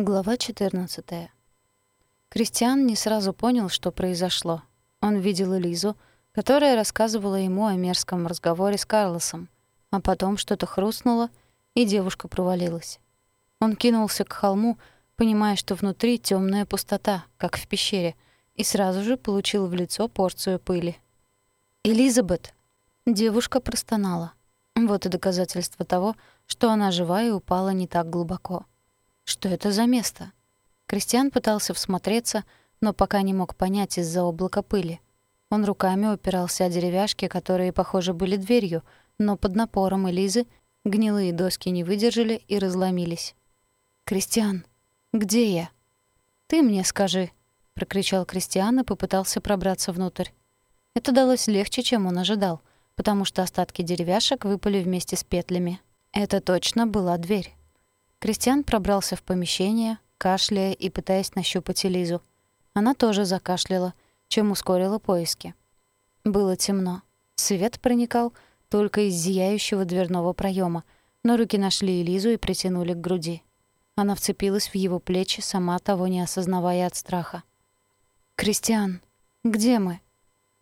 Глава 14. Кристиан не сразу понял, что произошло. Он видел Элизу, которая рассказывала ему о мерзком разговоре с Карлосом, а потом что-то хрустнуло, и девушка провалилась. Он кинулся к холму, понимая, что внутри темная пустота, как в пещере, и сразу же получил в лицо порцию пыли. «Элизабет!» Девушка простонала. Вот и доказательство того, что она жива и упала не так глубоко. Что это за место? Кристиан пытался всмотреться, но пока не мог понять из-за облака пыли. Он руками упирался о деревяшки, которые, похоже, были дверью, но под напором Элизы гнилые доски не выдержали и разломились. «Кристиан, где я?» «Ты мне скажи», — прокричал Кристиан и попытался пробраться внутрь. Это далось легче, чем он ожидал, потому что остатки деревяшек выпали вместе с петлями. Это точно была дверь. Кристиан пробрался в помещение, кашляя и пытаясь нащупать Элизу. Она тоже закашляла, чем ускорила поиски. Было темно. Свет проникал только из зияющего дверного проема, но руки нашли Элизу и притянули к груди. Она вцепилась в его плечи, сама того не осознавая от страха. «Кристиан, где мы?»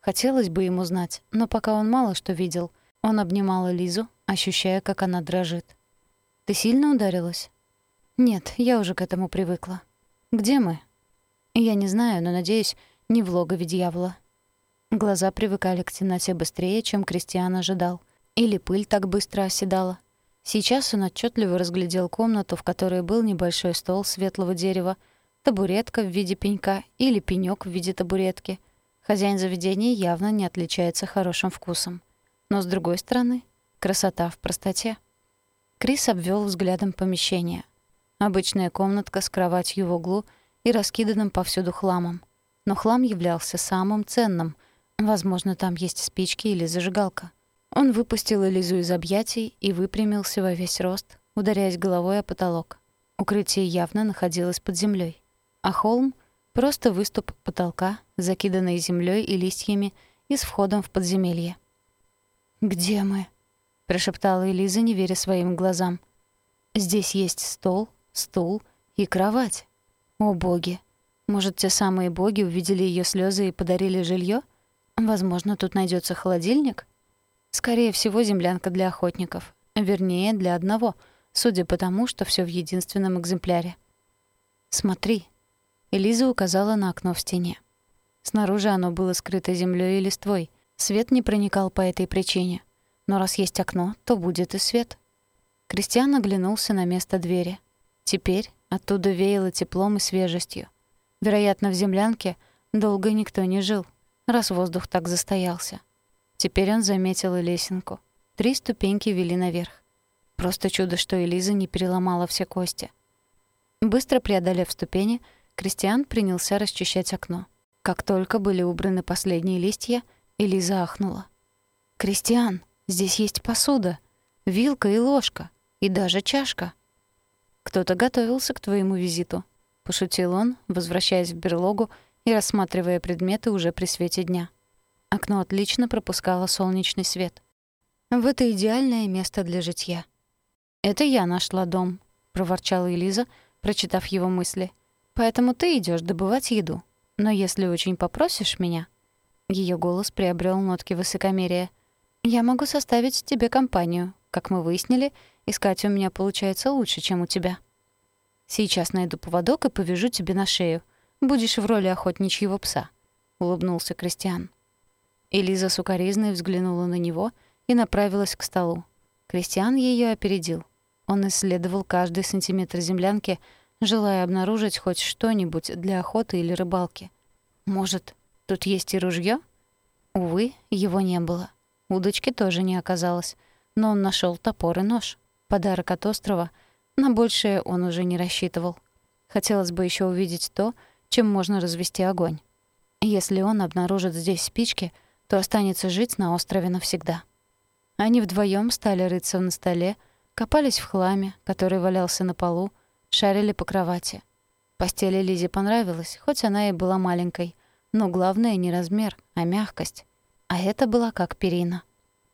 Хотелось бы ему знать, но пока он мало что видел. Он обнимал Элизу, ощущая, как она дрожит. Ты сильно ударилась? Нет, я уже к этому привыкла. Где мы? Я не знаю, но надеюсь, не в логове дьявола. Глаза привыкали к темноте быстрее, чем Кристиан ожидал. Или пыль так быстро оседала. Сейчас он отчетливо разглядел комнату, в которой был небольшой стол светлого дерева, табуретка в виде пенька или пенёк в виде табуретки. Хозяин заведения явно не отличается хорошим вкусом. Но, с другой стороны, красота в простоте. Крис обвел взглядом помещение. Обычная комнатка с кроватью в углу и раскиданным повсюду хламом. Но хлам являлся самым ценным. Возможно, там есть спички или зажигалка. Он выпустил Элизу из объятий и выпрямился во весь рост, ударяясь головой о потолок. Укрытие явно находилось под землей, а холм — просто выступ потолка, закиданный землей и листьями и с входом в подземелье. «Где мы?» Прошептала Элиза, не веря своим глазам. Здесь есть стол, стул и кровать. О боги! Может, те самые боги увидели ее слезы и подарили жилье? Возможно, тут найдется холодильник? Скорее всего, землянка для охотников. Вернее, для одного, судя по тому, что все в единственном экземпляре. «Смотри», — Элиза указала на окно в стене. Снаружи оно было скрыто землей и листвой. Свет не проникал по этой причине. Но раз есть окно, то будет и свет. Кристиан оглянулся на место двери. Теперь оттуда веяло теплом и свежестью. Вероятно, в землянке долго никто не жил, раз воздух так застоялся. Теперь он заметил и лесенку. Три ступеньки вели наверх. Просто чудо, что Элиза не переломала все кости. Быстро преодолев ступени, Кристиан принялся расчищать окно. Как только были убраны последние листья, Элиза ахнула. «Кристиан!» Здесь есть посуда, вилка и ложка, и даже чашка. Кто-то готовился к твоему визиту, пошутил он, возвращаясь в берлогу и рассматривая предметы уже при свете дня. Окно отлично пропускало солнечный свет. В это идеальное место для житья. «Это я нашла дом», — проворчала Элиза, прочитав его мысли. «Поэтому ты идешь добывать еду. Но если очень попросишь меня...» Ее голос приобрел нотки высокомерия. Я могу составить тебе компанию. Как мы выяснили, искать у меня получается лучше, чем у тебя. Сейчас найду поводок и повяжу тебе на шею. Будешь в роли охотничьего пса», — улыбнулся Кристиан. Элиза сукоризной взглянула на него и направилась к столу. Кристиан ее опередил. Он исследовал каждый сантиметр землянки, желая обнаружить хоть что-нибудь для охоты или рыбалки. Может, тут есть и ружье? Увы, его не было. Удочки тоже не оказалось, но он нашел топор и нож. Подарок от острова. На большее он уже не рассчитывал. Хотелось бы еще увидеть то, чем можно развести огонь. Если он обнаружит здесь спички, то останется жить на острове навсегда. Они вдвоем стали рыться на столе, копались в хламе, который валялся на полу, шарили по кровати. Постель Лизе понравилась, хоть она и была маленькой, но главное не размер, а мягкость. А это была как перина.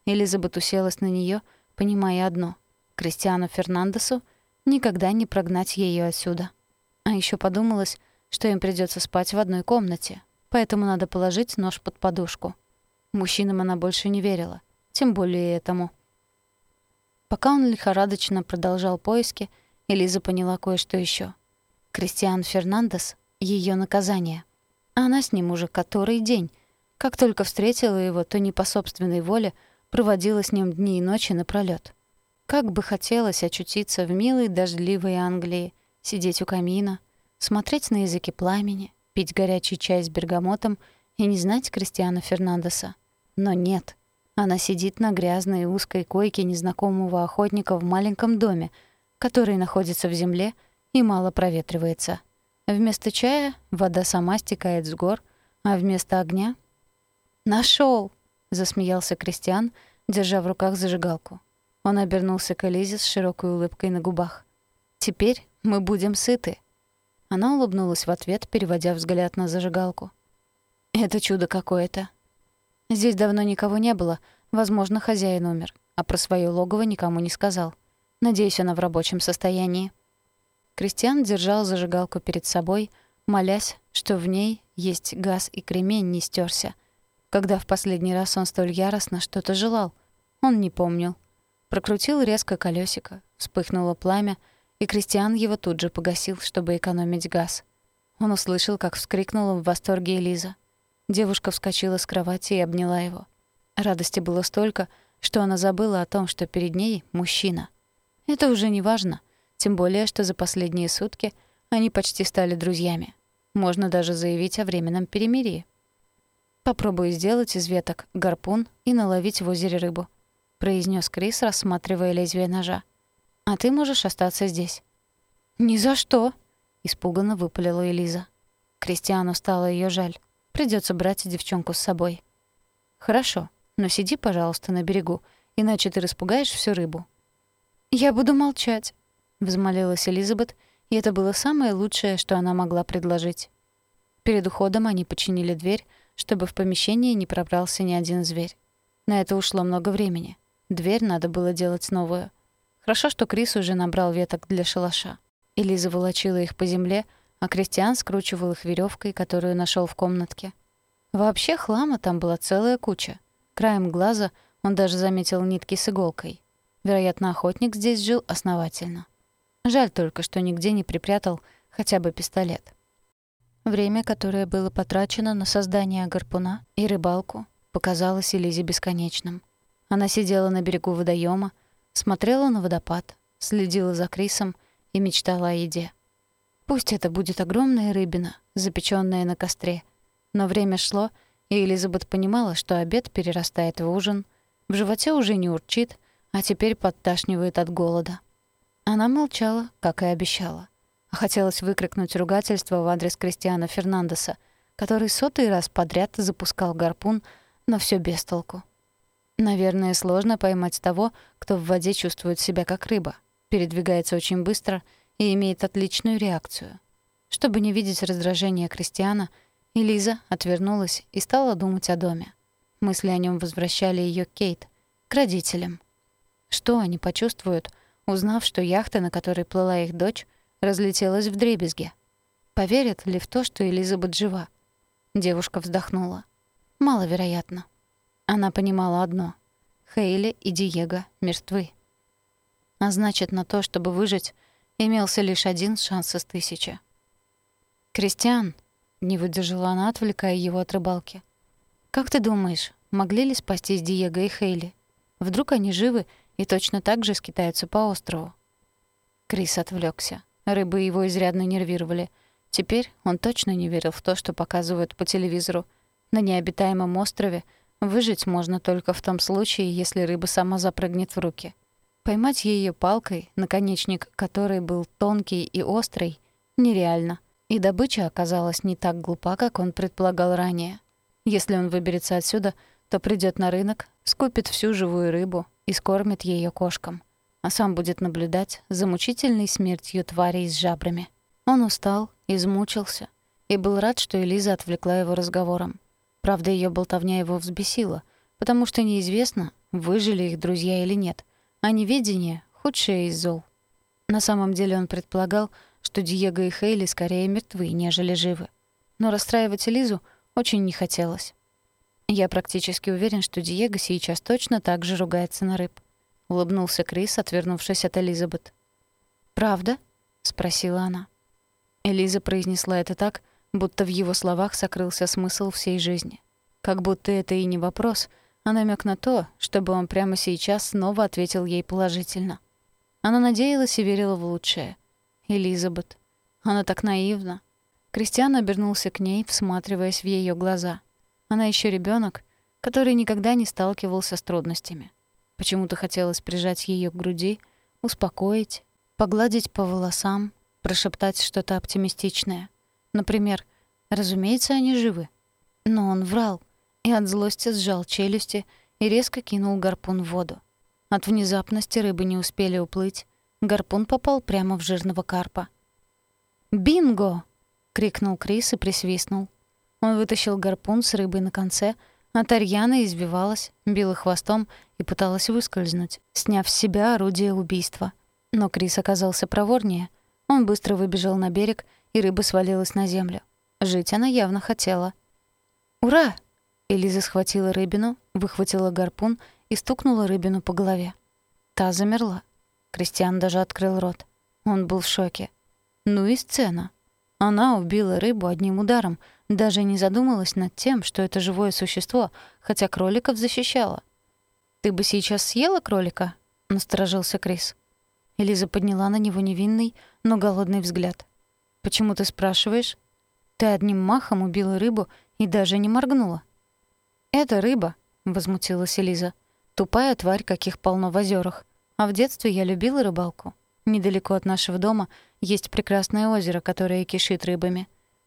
Элизабет уселась на нее, понимая одно — Кристиану Фернандесу никогда не прогнать ее отсюда. еще подумалось, что им придется спать в одной комнате, поэтому надо положить нож под подушку. Мужчинам она больше не верила, тем более этому. Пока он лихорадочно продолжал поиски, Элиза поняла кое-что еще. Кристиан Фернандес — ее наказание. А она с ним уже который день. Как только встретила его, то не по собственной воле проводила с ним дни и ночи напролёт. Как бы хотелось очутиться в милой дождливой Англии, сидеть у камина, смотреть на языки пламени, пить горячий чай с бергамотом и не знать Кристиана Фернандеса. Но нет. Она сидит на грязной и узкой койке незнакомого охотника в маленьком доме, который находится в земле и мало проветривается. Вместо чая вода сама стекает с гор, а вместо огня... «Нашёл!» — засмеялся Кристиан, держа в руках зажигалку. Он обернулся к Элизе с широкой улыбкой на губах. «Теперь мы будем сыты». Она улыбнулась в ответ, переводя взгляд на зажигалку. «Это чудо какое-то. Здесь давно никого не было. Возможно, хозяин умер, а про своё логово никому не сказал. Надеюсь, она в рабочем состоянии». Кристиан держал зажигалку перед собой, молясь, что в ней есть газ и кремень не стерся. Когда в последний раз он столь яростно что-то желал, он не помнил. Прокрутил резко колесико, вспыхнуло пламя, и Кристиан его тут же погасил, чтобы экономить газ. Он услышал, как вскрикнула в восторге Элиза. Девушка вскочила с кровати и обняла его. Радости было столько, что она забыла о том, что перед ней мужчина. Это уже не важно, тем более, что за последние сутки они почти стали друзьями. Можно даже заявить о временном перемирии. Попробую сделать из веток гарпун и наловить в озере рыбу произнес Крис, рассматривая лезвие ножа. «А ты можешь остаться здесь». «Ни за что!» — испуганно выпалила Элиза. Кристиану стало ее жаль. Придется брать девчонку с собой. «Хорошо, но сиди, пожалуйста, на берегу, иначе ты распугаешь всю рыбу». «Я буду молчать», — взмолилась Элизабет, и это было самое лучшее, что она могла предложить. Перед уходом они починили дверь, чтобы в помещении не пробрался ни один зверь. На это ушло много времени. Дверь надо было делать новую. Хорошо, что Крис уже набрал веток для шалаша. Элиза волочила их по земле, а Кристиан скручивал их веревкой, которую нашел в комнатке. Вообще хлама там была целая куча. Краем глаза он даже заметил нитки с иголкой. Вероятно, охотник здесь жил основательно. Жаль только, что нигде не припрятал хотя бы пистолет. Время, которое было потрачено на создание гарпуна и рыбалку, показалось Элизе бесконечным — она сидела на берегу водоема, смотрела на водопад, следила за Крисом и мечтала о еде. Пусть это будет огромная рыбина, запечённая на костре. Но время шло, и Элизабет понимала, что обед перерастает в ужин, в животе уже не урчит, а теперь подташнивает от голода. Она молчала, как и обещала. Хотелось выкрикнуть ругательство в адрес Кристиана Фернандеса, который сотый раз подряд запускал гарпун, но всё без толку. Наверное, сложно поймать того, кто в воде чувствует себя как рыба, передвигается очень быстро и имеет отличную реакцию. Чтобы не видеть раздражения Кристиана, Элиза отвернулась и стала думать о доме. Мысли о нем возвращали ее Кейт, к родителям. Что они почувствуют, узнав, что яхта, на которой плыла их дочь, разлетелась в дребезги? Поверят ли в то, что Элизабет жива? Девушка вздохнула. Маловероятно. Она понимала одно — Хейли и Диего мертвы. А значит, на то, чтобы выжить, имелся лишь один шанс из тысячи. «Кристиан», — не выдержала она, отвлекая его от рыбалки, «как ты думаешь, могли ли спастись Диего и Хейли? Вдруг они живы и точно так же скитаются по острову?» Крис отвлекся. Рыбы его изрядно нервировали. Теперь он точно не верил в то, что показывают по телевизору. На необитаемом острове — Выжить можно только в том случае, если рыба сама запрыгнет в руки. Поймать ее палкой, наконечник которой был тонкий и острый, нереально. И добыча оказалась не так глупа, как он предполагал ранее. Если он выберется отсюда, то придет на рынок, скупит всю живую рыбу и скормит ее кошкам, а сам будет наблюдать за мучительной смертью тварей с жабрами. Он устал, измучился и был рад, что Элиза отвлекла его разговором. Правда, ее болтовня его взбесила, потому что неизвестно, выжили их друзья или нет, а неведение — худшее из зол. На самом деле он предполагал, что Диего и Хейли скорее мертвы, нежели живы. Но расстраивать Элизу очень не хотелось. Я практически уверен, что Диего сейчас точно так же ругается на рыб. Улыбнулся Крис, отвернувшись от Элизабет. «Правда?» — спросила она. Элиза произнесла это так, будто в его словах сокрылся смысл всей жизни. Как будто это и не вопрос, а намек на то, чтобы он прямо сейчас снова ответил ей положительно. Она надеялась и верила в лучшее. Элизабет. Она так наивна. Кристиан обернулся к ней, всматриваясь в ее глаза. Она еще ребенок, который никогда не сталкивался с трудностями. Почему-то хотелось прижать ее к груди, успокоить, погладить по волосам, прошептать что-то оптимистичное. Например, «Разумеется, они живы». Но он врал и от злости сжал челюсти и резко кинул гарпун в воду. От внезапности рыбы не успели уплыть. Гарпун попал прямо в жирного карпа. «Бинго!» — крикнул Крис и присвистнул. Он вытащил гарпун с рыбой на конце, а Тарьяна избивалась, била хвостом и пыталась выскользнуть, сняв с себя орудие убийства. Но Крис оказался проворнее. Он быстро выбежал на берег, и рыба свалилась на землю. Жить она явно хотела. «Ура!» Элиза схватила рыбину, выхватила гарпун и стукнула рыбину по голове. Та замерла. Кристиан даже открыл рот. Он был в шоке. Ну и сцена. Она убила рыбу одним ударом, даже не задумалась над тем, что это живое существо, хотя кроликов защищала. «Ты бы сейчас съела кролика?» — насторожился Крис. Элиза подняла на него невинный, но голодный взгляд. «Почему ты спрашиваешь? Ты одним махом убила рыбу и даже не моргнула». «Это рыба», — возмутилась Элиза. «Тупая тварь, каких полно в озерах. А в детстве я любила рыбалку. Недалеко от нашего дома есть прекрасное озеро, которое кишит рыбами.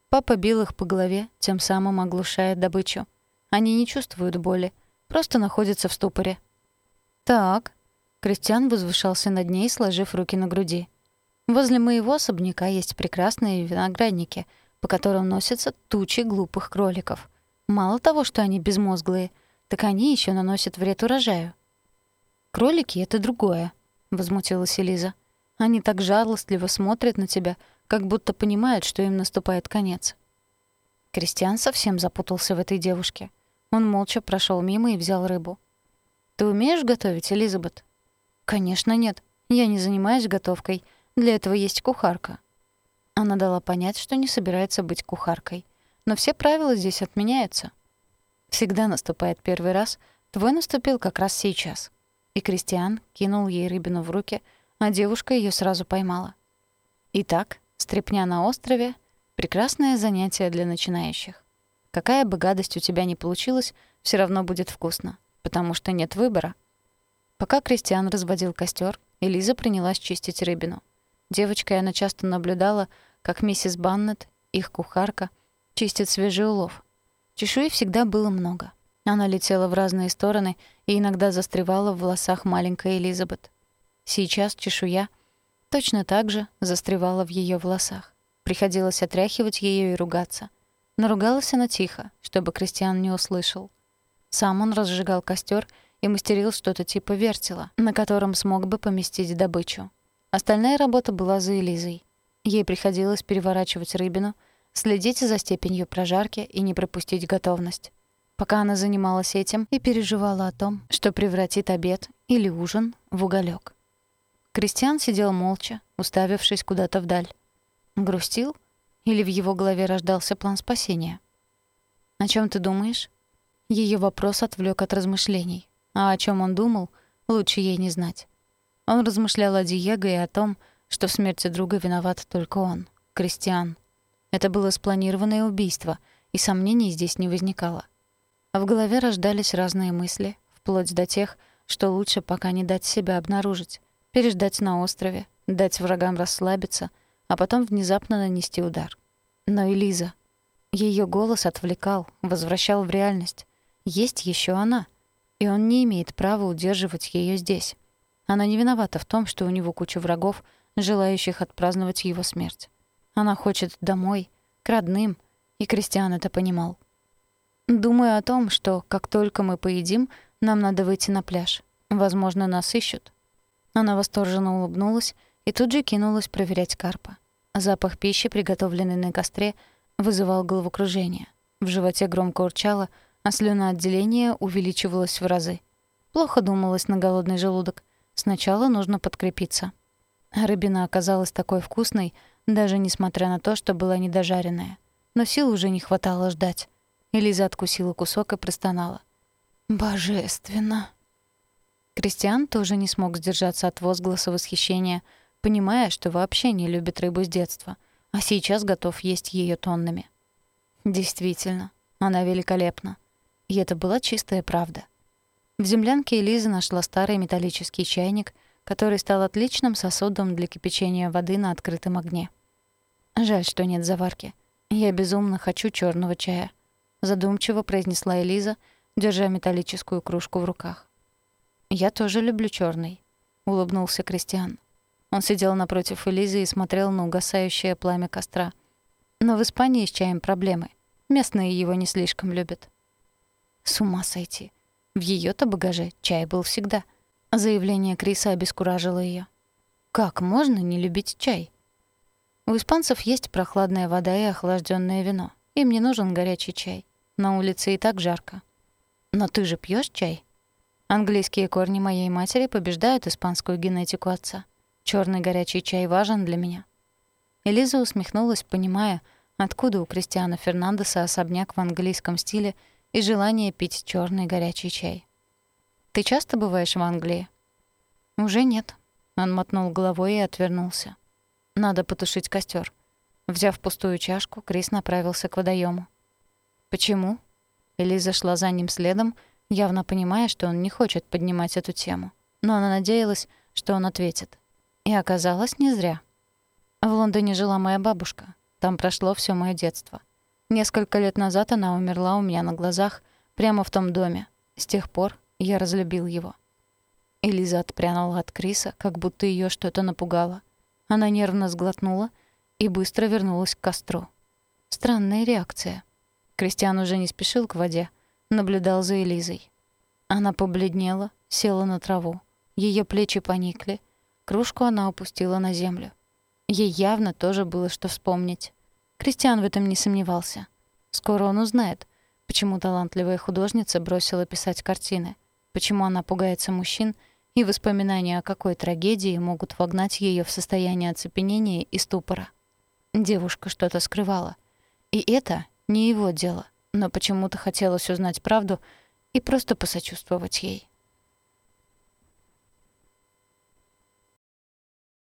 Папа бил их по голове, тем самым оглушая добычу. Они не чувствуют боли, просто находятся в ступоре. «Так». Кристиан возвышался над ней, сложив руки на груди. «Возле моего особняка есть прекрасные виноградники, по которым носятся тучи глупых кроликов. Мало того, что они безмозглые, так они еще наносят вред урожаю». «Кролики — это другое», — возмутилась Элиза. Они так жалостливо смотрят на тебя, как будто понимают, что им наступает конец. Кристиан совсем запутался в этой девушке. Он молча прошел мимо и взял рыбу. «Ты умеешь готовить, Элизабет?» «Конечно нет. Я не занимаюсь готовкой. Для этого есть кухарка». Она дала понять, что не собирается быть кухаркой. Но все правила здесь отменяются. Всегда наступает первый раз. Твой наступил как раз сейчас. И Кристиан кинул ей рыбину в руки — а девушка ее сразу поймала. Итак, стряпня на острове — прекрасное занятие для начинающих. Какая бы гадость у тебя ни получилась, все равно будет вкусно, потому что нет выбора. Пока Кристиан разводил костер, Элиза принялась чистить рыбину. Девочкой она часто наблюдала, как миссис Баннет, их кухарка, чистит свежий улов. Чешуи всегда было много. Она летела в разные стороны и иногда застревала в волосах маленькой Элизабет. Сейчас чешуя точно так же застревала в ее волосах. Приходилось отряхивать ее и ругаться. Но ругалась она тихо, чтобы Кристиан не услышал. Сам он разжигал костер и мастерил что-то типа вертела, на котором смог бы поместить добычу. Остальная работа была за Элизой. Ей приходилось переворачивать рыбину, следить за степенью прожарки и не пропустить готовность. Пока она занималась этим и переживала о том, что превратит обед или ужин в уголек. Кристиан сидел молча, уставившись куда-то вдаль. Грустил? Или в его голове рождался план спасения? «О чем ты думаешь?» Ее вопрос отвлек от размышлений. А о чем он думал, лучше ей не знать. Он размышлял о Диего и о том, что в смерти друга виноват только он, Кристиан. Это было спланированное убийство, и сомнений здесь не возникало. В голове рождались разные мысли, вплоть до тех, что лучше пока не дать себя обнаружить, переждать на острове, дать врагам расслабиться, а потом внезапно нанести удар. Но Элиза... Ее голос отвлекал, возвращал в реальность. Есть еще она, и он не имеет права удерживать ее здесь. Она не виновата в том, что у него куча врагов, желающих отпраздновать его смерть. Она хочет домой, к родным, и Кристиан это понимал. Думаю о том, что как только мы поедим, нам надо выйти на пляж. Возможно, нас ищут. Она восторженно улыбнулась и тут же кинулась проверять карпа. Запах пищи, приготовленной на костре, вызывал головокружение. В животе громко урчало, а слюноотделение увеличивалось в разы. Плохо думалось на голодный желудок. Сначала нужно подкрепиться. Рыбина оказалась такой вкусной, даже несмотря на то, что была недожаренная. Но сил уже не хватало ждать. Элиза откусила кусок и простонала. «Божественно!» Кристиан тоже не смог сдержаться от возгласа восхищения, понимая, что вообще не любит рыбу с детства, а сейчас готов есть ее тоннами. Действительно, она великолепна. И это была чистая правда. В землянке Элиза нашла старый металлический чайник, который стал отличным сосудом для кипячения воды на открытом огне. Жаль, что нет заварки. Я безумно хочу черного чая, задумчиво произнесла Элиза, держа металлическую кружку в руках. Я тоже люблю черный, улыбнулся Кристиан. Он сидел напротив Элизы и смотрел на угасающее пламя костра. Но в Испании с чаем проблемы. Местные его не слишком любят. С ума сойти. В её то багаже чай был всегда. Заявление Криса обескуражило её. Как можно не любить чай? У испанцев есть прохладная вода и охлаждённое вино. Им не нужен горячий чай. На улице и так жарко. Но ты же пьёшь чай? Английские корни моей матери побеждают испанскую генетику отца. Чёрный горячий чай важен для меня. Элиза усмехнулась, понимая, откуда у Кристиана Фернандеса особняк в английском стиле и желание пить чёрный горячий чай. «Ты часто бываешь в Англии?» «Уже нет». Он мотнул головой и отвернулся. «Надо потушить костер. Взяв пустую чашку, Крис направился к водоему. «Почему?» Элиза шла за ним следом, явно понимая, что он не хочет поднимать эту тему. Но она надеялась, что он ответит. И оказалось не зря. В Лондоне жила моя бабушка. Там прошло все моё детство. Несколько лет назад она умерла у меня на глазах, прямо в том доме. С тех пор я разлюбил его. Элиза отпрянула от Криса, как будто ее что-то напугало. Она нервно сглотнула и быстро вернулась к костру. Странная реакция. Кристиан уже не спешил к воде, наблюдал за Элизой. Она побледнела, села на траву. Ее плечи поникли. Кружку она опустила на землю. Ей явно тоже было что вспомнить. Кристиан в этом не сомневался. Скоро он узнает, почему талантливая художница бросила писать картины, почему она пугается мужчин, и воспоминания о какой трагедии могут вогнать ее в состояние оцепенения и ступора. Девушка что-то скрывала. И это не его дело, но почему-то хотелось узнать правду и просто посочувствовать ей.